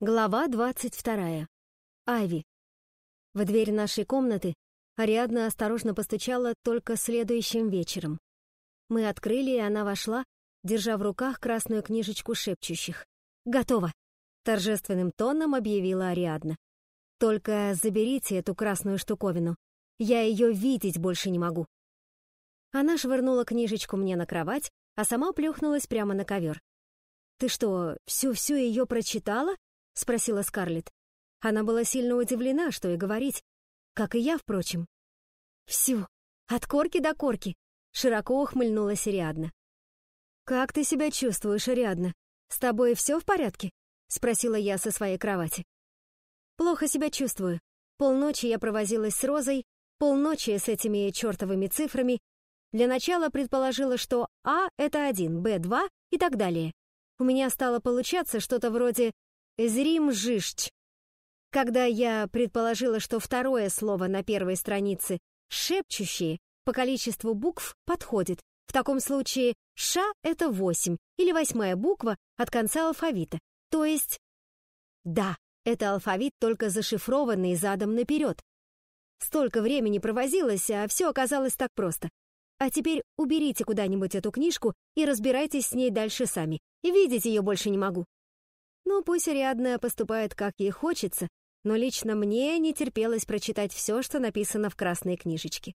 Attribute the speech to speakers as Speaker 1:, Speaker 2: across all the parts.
Speaker 1: Глава 22. Айви. В дверь нашей комнаты Ариадна осторожно постучала только следующим вечером. Мы открыли, и она вошла, держа в руках красную книжечку шепчущих. «Готово!» — торжественным тоном объявила Ариадна. «Только заберите эту красную штуковину. Я ее видеть больше не могу». Она швырнула книжечку мне на кровать, а сама плюхнулась прямо на ковер. «Ты что, всю-всю ее прочитала?» — спросила Скарлетт. Она была сильно удивлена, что и говорить, как и я, впрочем. «Всю, от корки до корки», — широко ухмыльнулась Ариадна. «Как ты себя чувствуешь, Ариадна? С тобой все в порядке?» — спросила я со своей кровати. «Плохо себя чувствую. Полночи я провозилась с Розой, полночи с этими чертовыми цифрами. Для начала предположила, что А — это один, Б — два и так далее. У меня стало получаться что-то вроде Зрим-жишч. Когда я предположила, что второе слово на первой странице «шепчущие» по количеству букв подходит, в таком случае «ша» — это восемь или восьмая буква от конца алфавита, то есть... Да, это алфавит, только зашифрованный задом наперед. Столько времени провозилась, а все оказалось так просто. А теперь уберите куда-нибудь эту книжку и разбирайтесь с ней дальше сами. Видеть ее больше не могу. Ну, пусть Ариадна поступает, как ей хочется, но лично мне не терпелось прочитать все, что написано в красной книжечке.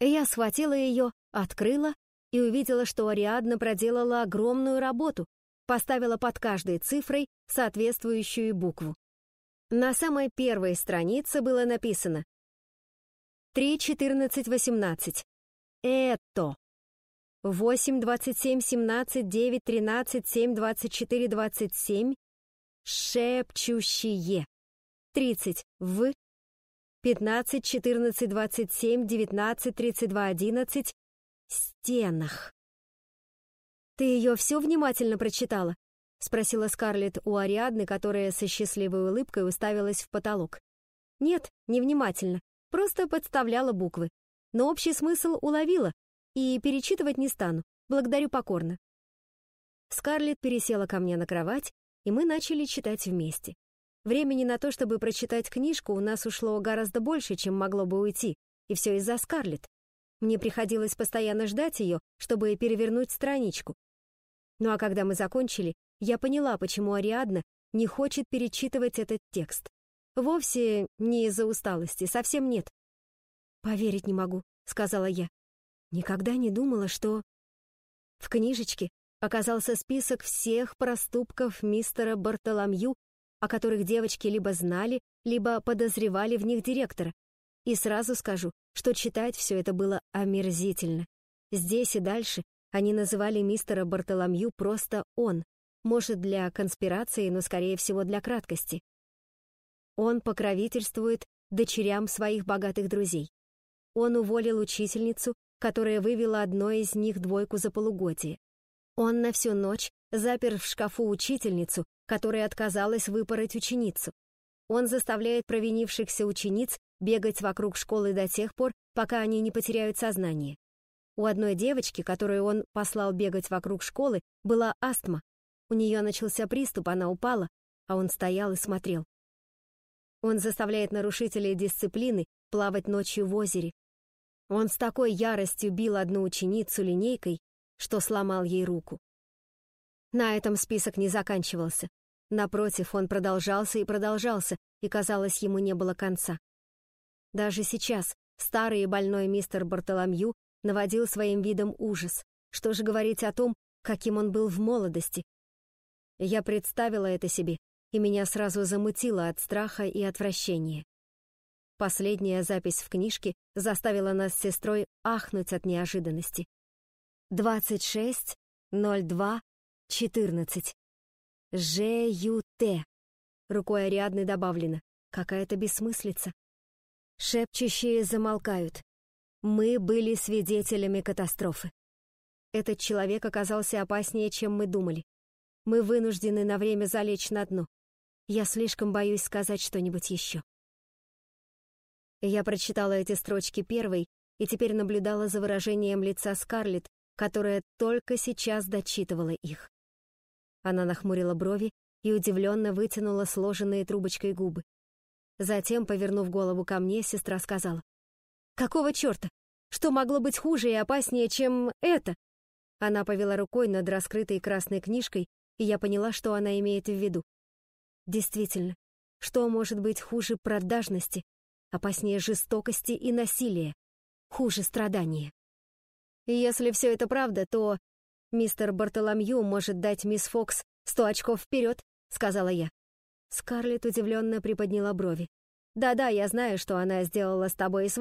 Speaker 1: Я схватила ее, открыла и увидела, что Ариадна проделала огромную работу, поставила под каждой цифрой соответствующую букву. На самой первой странице было написано 3.14.18. Это. 8, 27, 17, 9, 13, 7, 24, 27. Шепчущие. 30 в. 15, 14, 27, 19, 32, 11. Стенах. «Ты ее все внимательно прочитала?» — спросила Скарлетт у Ариадны, которая со счастливой улыбкой уставилась в потолок. «Нет, невнимательно, просто подставляла буквы. Но общий смысл уловила, и перечитывать не стану, благодарю покорно. Скарлетт пересела ко мне на кровать, и мы начали читать вместе. Времени на то, чтобы прочитать книжку, у нас ушло гораздо больше, чем могло бы уйти, и все из-за Скарлетт. Мне приходилось постоянно ждать ее, чтобы перевернуть страничку. Ну а когда мы закончили, я поняла, почему Ариадна не хочет перечитывать этот текст. Вовсе не из-за усталости, совсем нет. «Поверить не могу», — сказала я. Никогда не думала, что... В книжечке оказался список всех проступков мистера Бартоломью, о которых девочки либо знали, либо подозревали в них директора. И сразу скажу, что читать все это было омерзительно. Здесь и дальше они называли мистера Бартоломью просто «он», может, для конспирации, но, скорее всего, для краткости. Он покровительствует дочерям своих богатых друзей. Он уволил учительницу которая вывела одной из них двойку за полугодие. Он на всю ночь запер в шкафу учительницу, которая отказалась выпороть ученицу. Он заставляет провинившихся учениц бегать вокруг школы до тех пор, пока они не потеряют сознание. У одной девочки, которую он послал бегать вокруг школы, была астма. У нее начался приступ, она упала, а он стоял и смотрел. Он заставляет нарушителей дисциплины плавать ночью в озере, он с такой яростью бил одну ученицу линейкой, что сломал ей руку. На этом список не заканчивался. Напротив, он продолжался и продолжался, и, казалось, ему не было конца. Даже сейчас старый и больной мистер Бартоломью наводил своим видом ужас. Что же говорить о том, каким он был в молодости? Я представила это себе, и меня сразу замутило от страха и отвращения. Последняя запись в книжке заставила нас с сестрой ахнуть от неожиданности. 26.02.14. Ж.Ю.Т. Рукой Ариадны добавлено. Какая-то бессмыслица. Шепчущие замолкают. Мы были свидетелями катастрофы. Этот человек оказался опаснее, чем мы думали. Мы вынуждены на время залечь на дно. Я слишком боюсь сказать что-нибудь еще. Я прочитала эти строчки первой и теперь наблюдала за выражением лица Скарлетт, которая только сейчас дочитывала их. Она нахмурила брови и удивленно вытянула сложенные трубочкой губы. Затем, повернув голову ко мне, сестра сказала. «Какого черта? Что могло быть хуже и опаснее, чем это?» Она повела рукой над раскрытой красной книжкой, и я поняла, что она имеет в виду. Действительно, что может быть хуже продажности, опаснее жестокости и насилия, хуже страдания? Если все это правда, то мистер Бартоломью может дать мисс Фокс сто очков вперед, сказала я. Скарлетт удивленно приподняла брови. «Да-да, я знаю, что она сделала с тобой и с.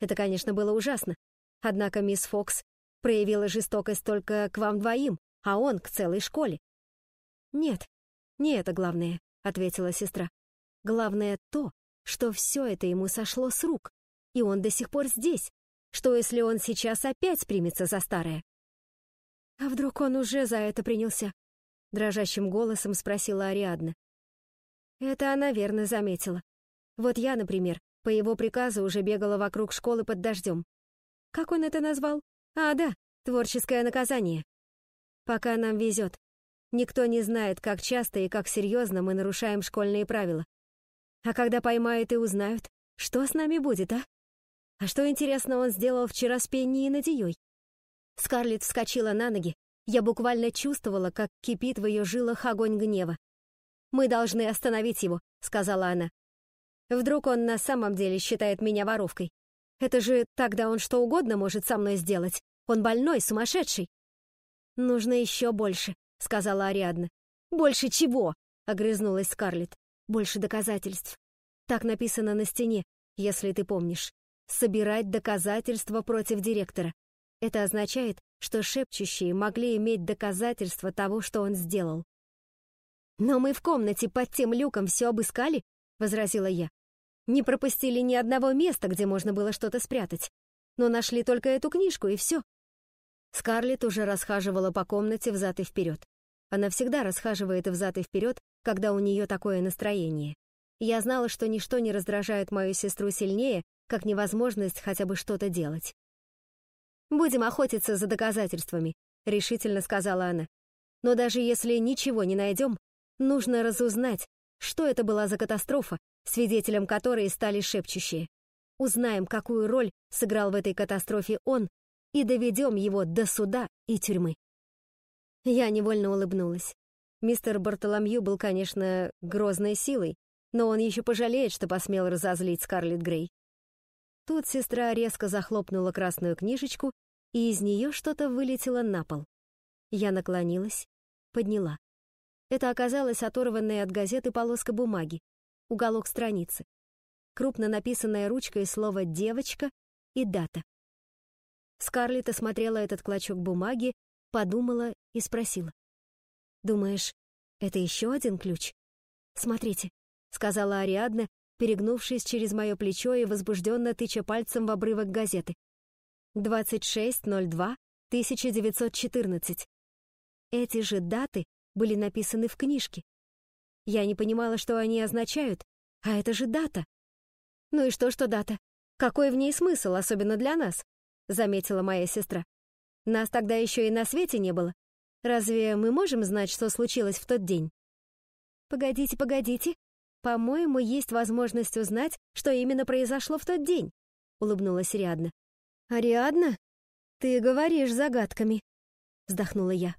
Speaker 1: Это, конечно, было ужасно. Однако мисс Фокс проявила жестокость только к вам двоим, а он к целой школе». «Нет, не это главное», — ответила сестра. «Главное то, что все это ему сошло с рук, и он до сих пор здесь. Что, если он сейчас опять примется за старое?» «А вдруг он уже за это принялся?» — дрожащим голосом спросила Ариадна. Это она верно заметила. Вот я, например, по его приказу уже бегала вокруг школы под дождем. Как он это назвал? А, да, творческое наказание. Пока нам везет. Никто не знает, как часто и как серьезно мы нарушаем школьные правила. А когда поймают и узнают, что с нами будет, а? А что, интересно, он сделал вчера с Пенни и Надеей? Скарлетт вскочила на ноги. Я буквально чувствовала, как кипит в ее жилах огонь гнева. «Мы должны остановить его», — сказала она. «Вдруг он на самом деле считает меня воровкой? Это же тогда он что угодно может со мной сделать. Он больной, сумасшедший». «Нужно еще больше», — сказала Ариадна. «Больше чего?» — огрызнулась Скарлетт. «Больше доказательств. Так написано на стене, если ты помнишь. Собирать доказательства против директора. Это означает, что шепчущие могли иметь доказательства того, что он сделал. «Но мы в комнате под тем люком все обыскали», — возразила я. «Не пропустили ни одного места, где можно было что-то спрятать. Но нашли только эту книжку, и все». Скарлетт уже расхаживала по комнате взад и вперед. Она всегда расхаживает взад и вперед, когда у нее такое настроение. Я знала, что ничто не раздражает мою сестру сильнее, как невозможность хотя бы что-то делать. «Будем охотиться за доказательствами», — решительно сказала она. «Но даже если ничего не найдем, Нужно разузнать, что это была за катастрофа, свидетелем которой стали шепчущие. Узнаем, какую роль сыграл в этой катастрофе он, и доведем его до суда и тюрьмы. Я невольно улыбнулась. Мистер Бартоломью был, конечно, грозной силой, но он еще пожалеет, что посмел разозлить Скарлетт Грей. Тут сестра резко захлопнула красную книжечку, и из нее что-то вылетело на пол. Я наклонилась, подняла. Это оказалась оторванная от газеты полоска бумаги, уголок страницы. Крупно написанная ручкой слово «девочка» и дата. Скарлетт осмотрела этот клочок бумаги, подумала и спросила. «Думаешь, это еще один ключ?» «Смотрите», — сказала Ариадна, перегнувшись через мое плечо и возбужденно тыча пальцем в обрывок газеты. «26.02, 1914». Эти же даты были написаны в книжке. Я не понимала, что они означают, а это же дата. Ну и что, что дата? Какой в ней смысл, особенно для нас? Заметила моя сестра. Нас тогда еще и на свете не было. Разве мы можем знать, что случилось в тот день? Погодите, погодите. По-моему, есть возможность узнать, что именно произошло в тот день, улыбнулась Риадна. Ариадна, ты говоришь загадками, вздохнула я.